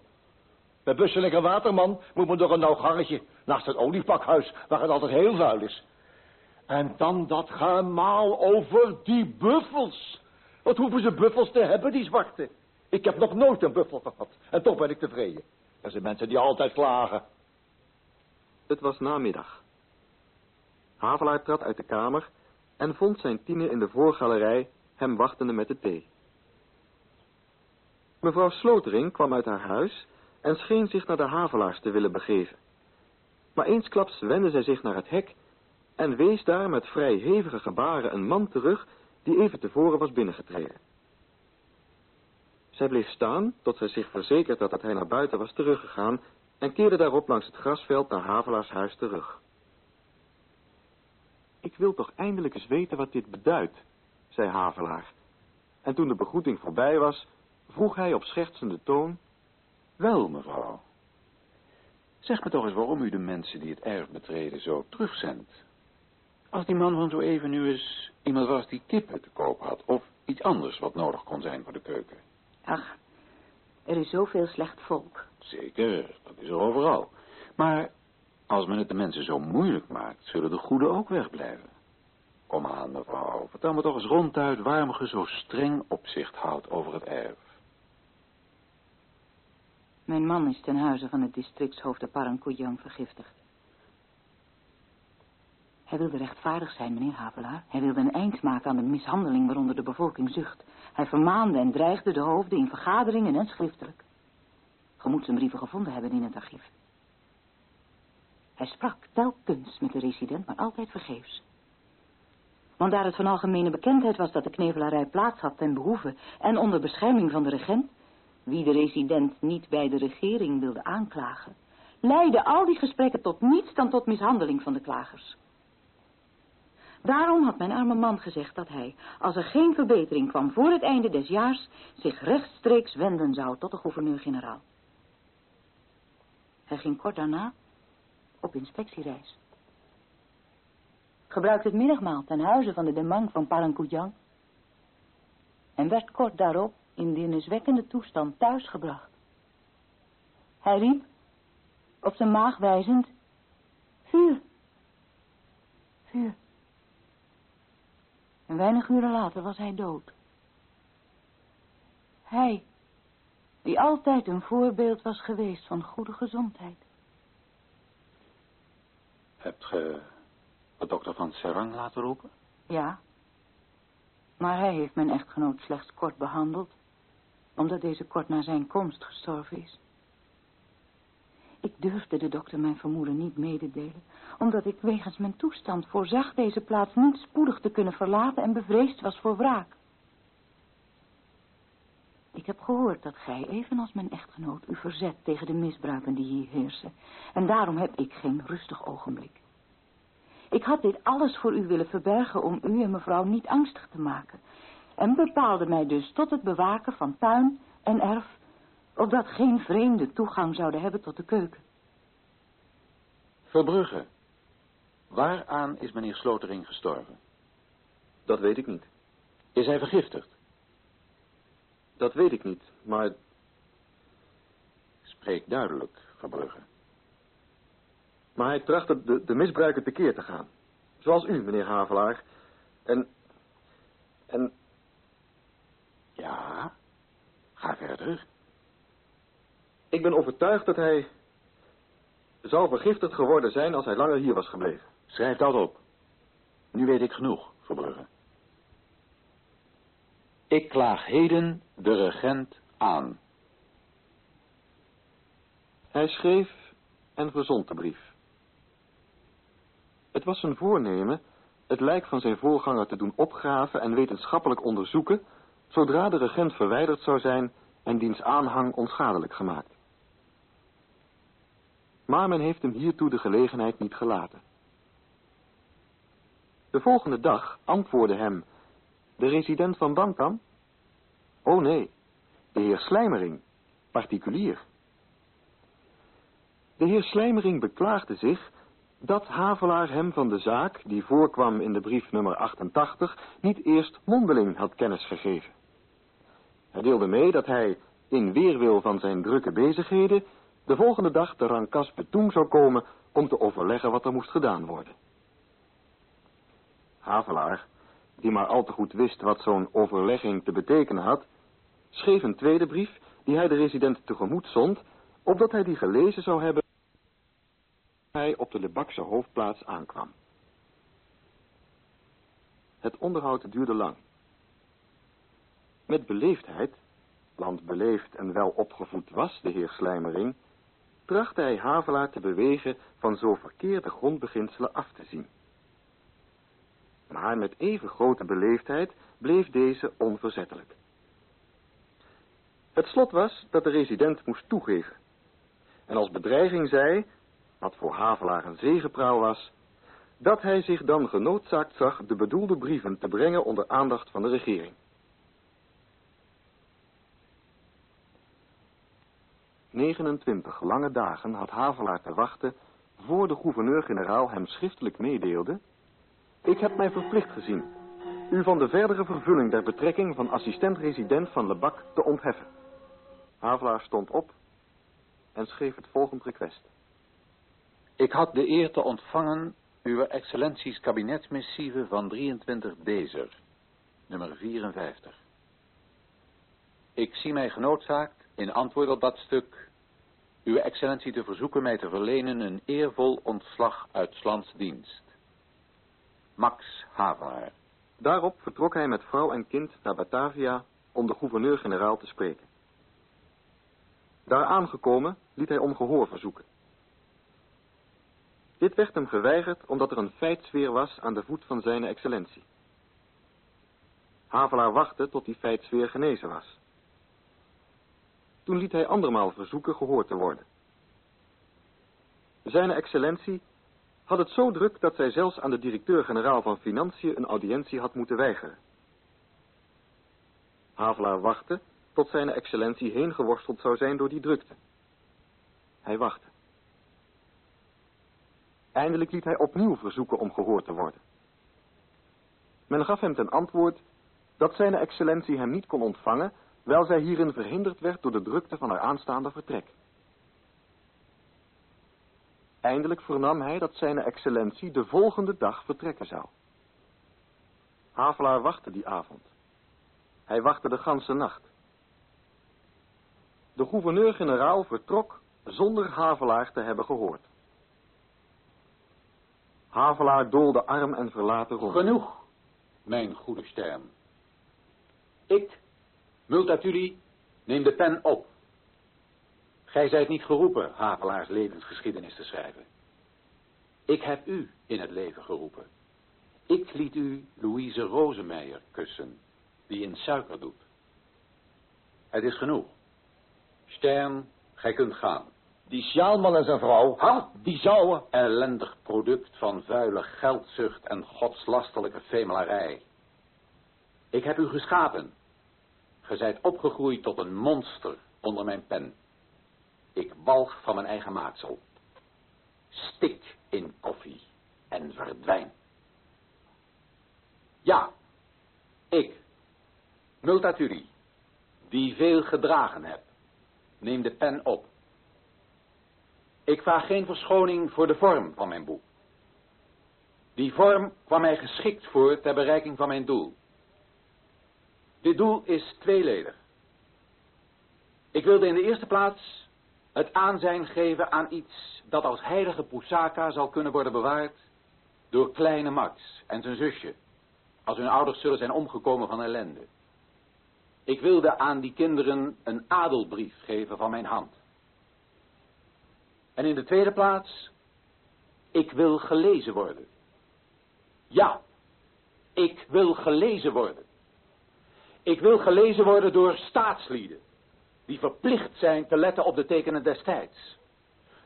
Bij Busseling en Waterman moet men door een nauw gangetje... naast het oliepakhuis, waar het altijd heel vuil is. En dan dat gemaal over die buffels. Wat hoeven ze buffels te hebben, die zwarte? Ik heb nog nooit een buffel gehad. En toch ben ik tevreden. Er zijn mensen die altijd klagen. Het was namiddag. Havelaar trad uit de kamer en vond zijn tiener in de voorgalerij hem wachtende met de thee. Mevrouw Slotering kwam uit haar huis en scheen zich naar de Havelaars te willen begeven. Maar eensklaps wendde zij zich naar het hek en wees daar met vrij hevige gebaren een man terug die even tevoren was binnengetreden. Zij bleef staan tot zij zich verzekerd had dat hij naar buiten was teruggegaan en keerde daarop langs het grasveld naar Havelaars huis terug. Ik wil toch eindelijk eens weten wat dit beduidt, zei Havelaar. En toen de begroeting voorbij was, vroeg hij op schertsende toon... Wel, mevrouw. Zeg me toch eens waarom u de mensen die het erf betreden zo terugzendt. Als die man van zo even nu eens iemand was die kippen te koop had... of iets anders wat nodig kon zijn voor de keuken. Ach, er is zoveel slecht volk. Zeker, dat is er overal. Maar als men het de mensen zo moeilijk maakt, zullen de goede ook wegblijven. Kom aan, mevrouw, vertel me toch eens ronduit waarom ge zo streng opzicht houdt over het erf. Mijn man is ten huize van het districtshoofd de Parankujang vergiftigd. Hij wilde rechtvaardig zijn, meneer Havelaar. Hij wilde een eind maken aan de mishandeling waaronder de bevolking zucht. Hij vermaande en dreigde de hoofden in vergaderingen en schriftelijk. Ge moet zijn brieven gevonden hebben in het archief. Hij sprak telkens met de resident, maar altijd vergeefs. Want daar het van algemene bekendheid was dat de knevelarij plaats had ten behoeve en onder bescherming van de regent, wie de resident niet bij de regering wilde aanklagen, leidden al die gesprekken tot niets dan tot mishandeling van de klagers. Daarom had mijn arme man gezegd dat hij, als er geen verbetering kwam voor het einde des jaars, zich rechtstreeks wenden zou tot de gouverneur-generaal. Hij ging kort daarna op inspectiereis. Gebruikte het middagmaal ten huize van de demang van Parankujang en werd kort daarop in deerniswekkende toestand thuisgebracht. Hij riep, op zijn maag wijzend, vuur, vuur. En weinig uren later was hij dood. Hij, die altijd een voorbeeld was geweest van goede gezondheid. Hebt ge de dokter van Serang laten roepen? Ja. Maar hij heeft mijn echtgenoot slechts kort behandeld, omdat deze kort na zijn komst gestorven is. Ik durfde de dokter mijn vermoeden niet mededelen, omdat ik wegens mijn toestand voorzag deze plaats niet spoedig te kunnen verlaten en bevreesd was voor wraak. Ik heb gehoord dat gij, evenals mijn echtgenoot, u verzet tegen de misbruiken die hier heersen. En daarom heb ik geen rustig ogenblik. Ik had dit alles voor u willen verbergen om u en mevrouw niet angstig te maken. En bepaalde mij dus tot het bewaken van tuin en erf, opdat geen vreemde toegang zouden hebben tot de keuken. Verbrugge, waaraan is meneer Slotering gestorven? Dat weet ik niet. Is hij vergiftigd? Dat weet ik niet, maar Spreek duidelijk, Verbrugge. Maar hij trachtte de, de misbruiken tekeer te gaan. Zoals u, meneer Havelaar. En... En... Ja, ga verder. Ik ben overtuigd dat hij... zou vergiftigd geworden zijn als hij langer hier was gebleven. Schrijf dat op. Nu weet ik genoeg, Verbrugge. Ik klaag heden de regent aan. Hij schreef en verzond de brief. Het was zijn voornemen het lijk van zijn voorganger te doen opgraven en wetenschappelijk onderzoeken, zodra de regent verwijderd zou zijn en diens aanhang onschadelijk gemaakt. Maar men heeft hem hiertoe de gelegenheid niet gelaten. De volgende dag antwoordde hem de resident van Bantam. Oh nee, de heer Slijmering, particulier. De heer Slijmering beklaagde zich dat Havelaar hem van de zaak, die voorkwam in de brief nummer 88, niet eerst mondeling had kennis gegeven. Hij deelde mee dat hij, in weerwil van zijn drukke bezigheden, de volgende dag de Rankas Betoeng zou komen om te overleggen wat er moest gedaan worden. Havelaar, die maar al te goed wist wat zo'n overlegging te betekenen had, schreef een tweede brief die hij de resident tegemoet zond, opdat hij die gelezen zou hebben hij op de Lebakse hoofdplaats aankwam. Het onderhoud duurde lang. Met beleefdheid, want beleefd en wel opgevoed was de heer Slijmering, trachtte hij Havelaar te bewegen van zo verkeerde grondbeginselen af te zien. Maar met even grote beleefdheid bleef deze onverzettelijk. Het slot was dat de resident moest toegeven. En als bedreiging zei, wat voor Havelaar een zegepraal was, dat hij zich dan genoodzaakt zag de bedoelde brieven te brengen onder aandacht van de regering. 29 lange dagen had Havelaar te wachten voor de gouverneur-generaal hem schriftelijk meedeelde... Ik heb mij verplicht gezien u van de verdere vervulling der betrekking van assistent-resident van Lebak te ontheffen. Havelaar stond op en schreef het volgende request. Ik had de eer te ontvangen uw excellenties kabinetsmissieve van 23 Dezer, nummer 54. Ik zie mij genoodzaakt, in antwoord op dat stuk, uw excellentie te verzoeken mij te verlenen een eervol ontslag uit Slans dienst. Max Havelaar. Daarop vertrok hij met vrouw en kind naar Batavia om de gouverneur-generaal te spreken. Daar aangekomen liet hij om gehoor verzoeken. Dit werd hem geweigerd omdat er een feitsfeer was aan de voet van zijn excellentie. Havelaar wachtte tot die feitsfeer genezen was. Toen liet hij andermaal verzoeken gehoord te worden. Zijn excellentie had het zo druk dat zij zelfs aan de directeur-generaal van Financiën een audiëntie had moeten weigeren. Havelaar wachtte tot zijn excellentie heen geworsteld zou zijn door die drukte. Hij wachtte. Eindelijk liet hij opnieuw verzoeken om gehoord te worden. Men gaf hem ten antwoord dat zijn excellentie hem niet kon ontvangen, wel zij hierin verhinderd werd door de drukte van haar aanstaande vertrek. Eindelijk vernam hij dat zijn excellentie de volgende dag vertrekken zou. Havelaar wachtte die avond. Hij wachtte de ganse nacht. De gouverneur-generaal vertrok zonder Havelaar te hebben gehoord. Havelaar doolde arm en verlaten rond. Genoeg, mijn goede Stern. Ik, Multatuli, neem de pen op. Gij zijt niet geroepen Havelaars levensgeschiedenis te schrijven. Ik heb u in het leven geroepen. Ik liet u Louise Rosemeijer kussen, die in suiker doet. Het is genoeg. Stern, gij kunt gaan. Die sjaalman en zijn vrouw. Ha, die zouden. Ellendig product van vuile geldzucht en godslasterlijke femelarij. Ik heb u geschapen. Ge zijt opgegroeid tot een monster onder mijn pen. Ik walg van mijn eigen maaksel. Stik in koffie en verdwijn. Ja, ik, Multatuli, die veel gedragen heb, neem de pen op. Ik vraag geen verschoning voor de vorm van mijn boek. Die vorm kwam mij geschikt voor ter bereiking van mijn doel. Dit doel is tweeledig. Ik wilde in de eerste plaats het aanzijn geven aan iets dat als heilige Poussaka zal kunnen worden bewaard door kleine Max en zijn zusje, als hun ouders zullen zijn omgekomen van ellende. Ik wilde aan die kinderen een adelbrief geven van mijn hand. En in de tweede plaats, ik wil gelezen worden. Ja, ik wil gelezen worden. Ik wil gelezen worden door staatslieden, die verplicht zijn te letten op de tekenen des tijds.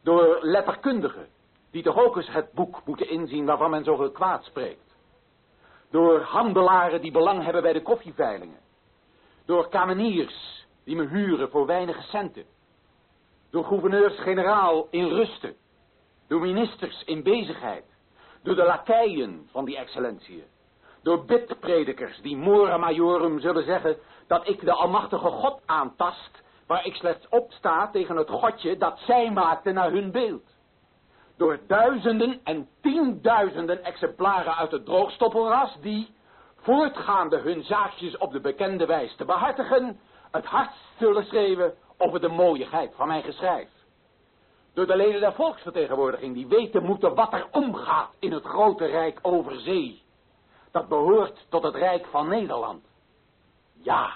Door letterkundigen, die toch ook eens het boek moeten inzien waarvan men zo kwaad spreekt. Door handelaren die belang hebben bij de koffieveilingen. Door kameniers die me huren voor weinige centen. Door gouverneurs-generaal in rusten. Door ministers in bezigheid. Door de lakeien van die excellentieën. Door bidpredikers die mora majorum zullen zeggen dat ik de almachtige God aantast, waar ik slechts opsta tegen het godje dat zij maakten naar hun beeld. Door duizenden en tienduizenden exemplaren uit het droogstoppelras die, voortgaande hun zaakjes op de bekende wijze te behartigen, het hardst zullen schreeuwen over de mooiigheid van mijn geschrijf. Door de leden der volksvertegenwoordiging die weten moeten wat er omgaat in het grote rijk over zee. Dat behoort tot het rijk van Nederland. Ja,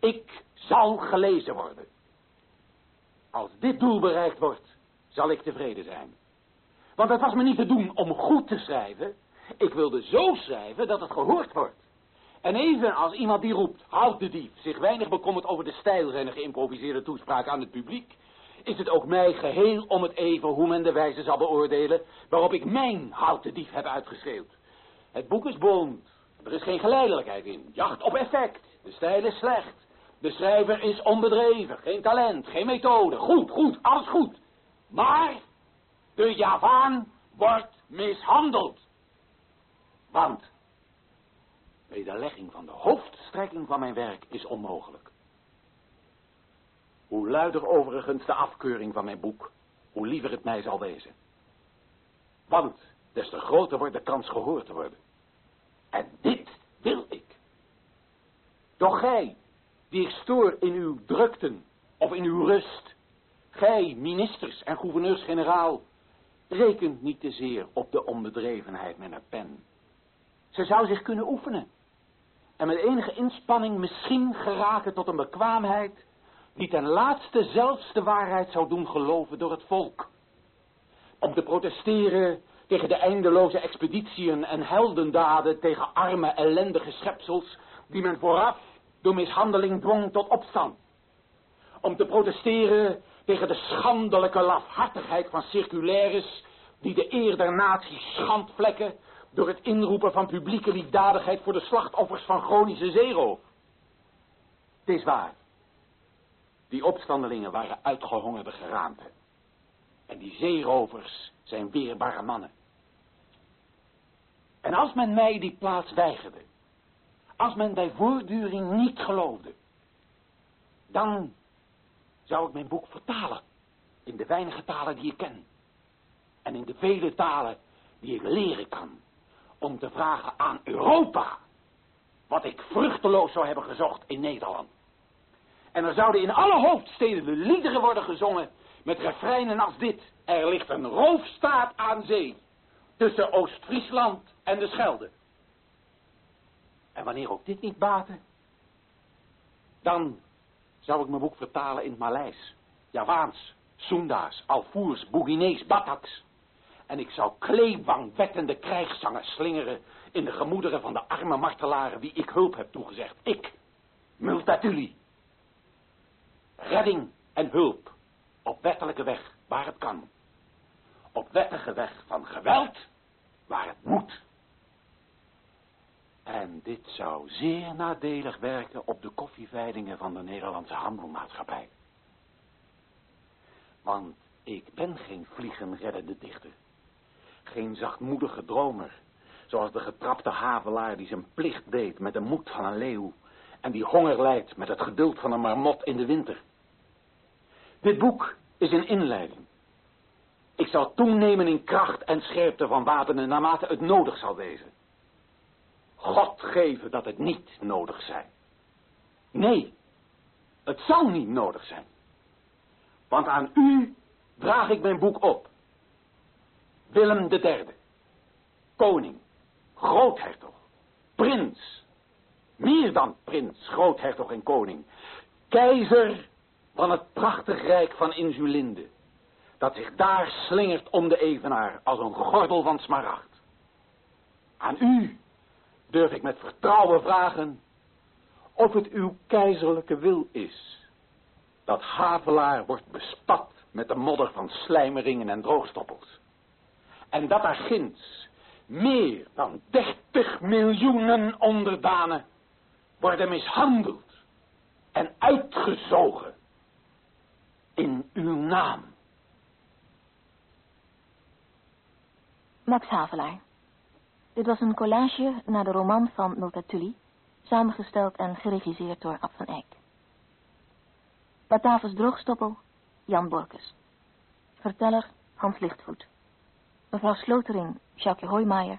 ik zal gelezen worden. Als dit doel bereikt wordt, zal ik tevreden zijn. Want het was me niet te doen om goed te schrijven. Ik wilde zo schrijven dat het gehoord wordt. En even als iemand die roept, houd de dief, zich weinig bekommert over de stijl zijn geïmproviseerde toespraak aan het publiek, is het ook mij geheel om het even hoe men de wijze zal beoordelen waarop ik mijn houd de dief heb uitgeschreeuwd. Het boek is bond, er is geen geleidelijkheid in, jacht op effect, de stijl is slecht, de schrijver is onbedreven, geen talent, geen methode, goed, goed, alles goed. Maar de Javaan wordt mishandeld. Want wederlegging van de hoofdstrekking van mijn werk is onmogelijk. Hoe luider overigens de afkeuring van mijn boek, hoe liever het mij zal wezen. Want des te groter wordt de kans gehoord te worden. En dit wil ik. Doch gij, die ik stoor in uw drukten of in uw rust, gij, ministers en gouverneurs-generaal, rekent niet te zeer op de onbedrevenheid mijn pen. Ze zou zich kunnen oefenen. En met enige inspanning misschien geraken tot een bekwaamheid die ten laatste zelfs de waarheid zou doen geloven door het volk. Om te protesteren tegen de eindeloze expeditiën en heldendaden tegen arme, ellendige schepsels die men vooraf door mishandeling dwong tot opstand. Om te protesteren tegen de schandelijke lafhartigheid van circulaires die de eer der natie schandvlekken door het inroepen van publieke liefdadigheid voor de slachtoffers van chronische zeeroof. Het is waar. Die opstandelingen waren uitgehongerde geraamten. En die zeerovers zijn weerbare mannen. En als men mij die plaats weigerde, als men bij voortduring niet geloofde, dan zou ik mijn boek vertalen in de weinige talen die ik ken. En in de vele talen die ik leren kan. Om te vragen aan Europa wat ik vruchteloos zou hebben gezocht in Nederland. En er zouden in alle hoofdsteden de liederen worden gezongen met refreinen als dit. Er ligt een roofstaat aan zee tussen Oost-Friesland en de Schelde. En wanneer ook dit niet baatte, dan zou ik mijn boek vertalen in het Maleis, Javaans, Soenda's, Alfoers, Boeginees, Bataks. En ik zou kleebangwettende krijgszangen slingeren in de gemoederen van de arme martelaren wie ik hulp heb toegezegd. Ik, Multatuli. Redding en hulp op wettelijke weg waar het kan. Op wettige weg van geweld waar het moet. En dit zou zeer nadelig werken op de koffieveilingen van de Nederlandse handelmaatschappij. Want ik ben geen vliegenreddende dichter. Geen zachtmoedige dromer. Zoals de getrapte havelaar die zijn plicht deed met de moed van een leeuw. En die honger lijdt met het geduld van een marmot in de winter. Dit boek is een inleiding. Ik zal toenemen in kracht en scherpte van wapenen naarmate het nodig zal wezen. God geven dat het niet nodig zijn. Nee, het zal niet nodig zijn. Want aan u draag ik mijn boek op. Willem de derde. Koning. Groothertog. Prins. Meer dan prins, groothertog en koning. Keizer van het prachtig rijk van Insulinde. Dat zich daar slingert om de evenaar als een gordel van smaragd. Aan u durf ik met vertrouwen vragen of het uw keizerlijke wil is dat Havelaar wordt bespat met de modder van slijmeringen en droogstoppels. En dat er ginds meer dan dertig miljoenen onderdanen worden mishandeld en uitgezogen. In uw naam. Max Havelaar. Dit was een collage naar de roman van Multatuli, samengesteld en geregisseerd door Ab van Eyck. Batavus Droogstoppel, Jan Borkes. Verteller, Hans Lichtvoet. Mevrouw Slotering, Jacques Hoijmaier.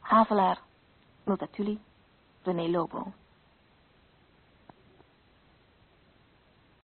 Havelaar, Multatuli, René Lobo.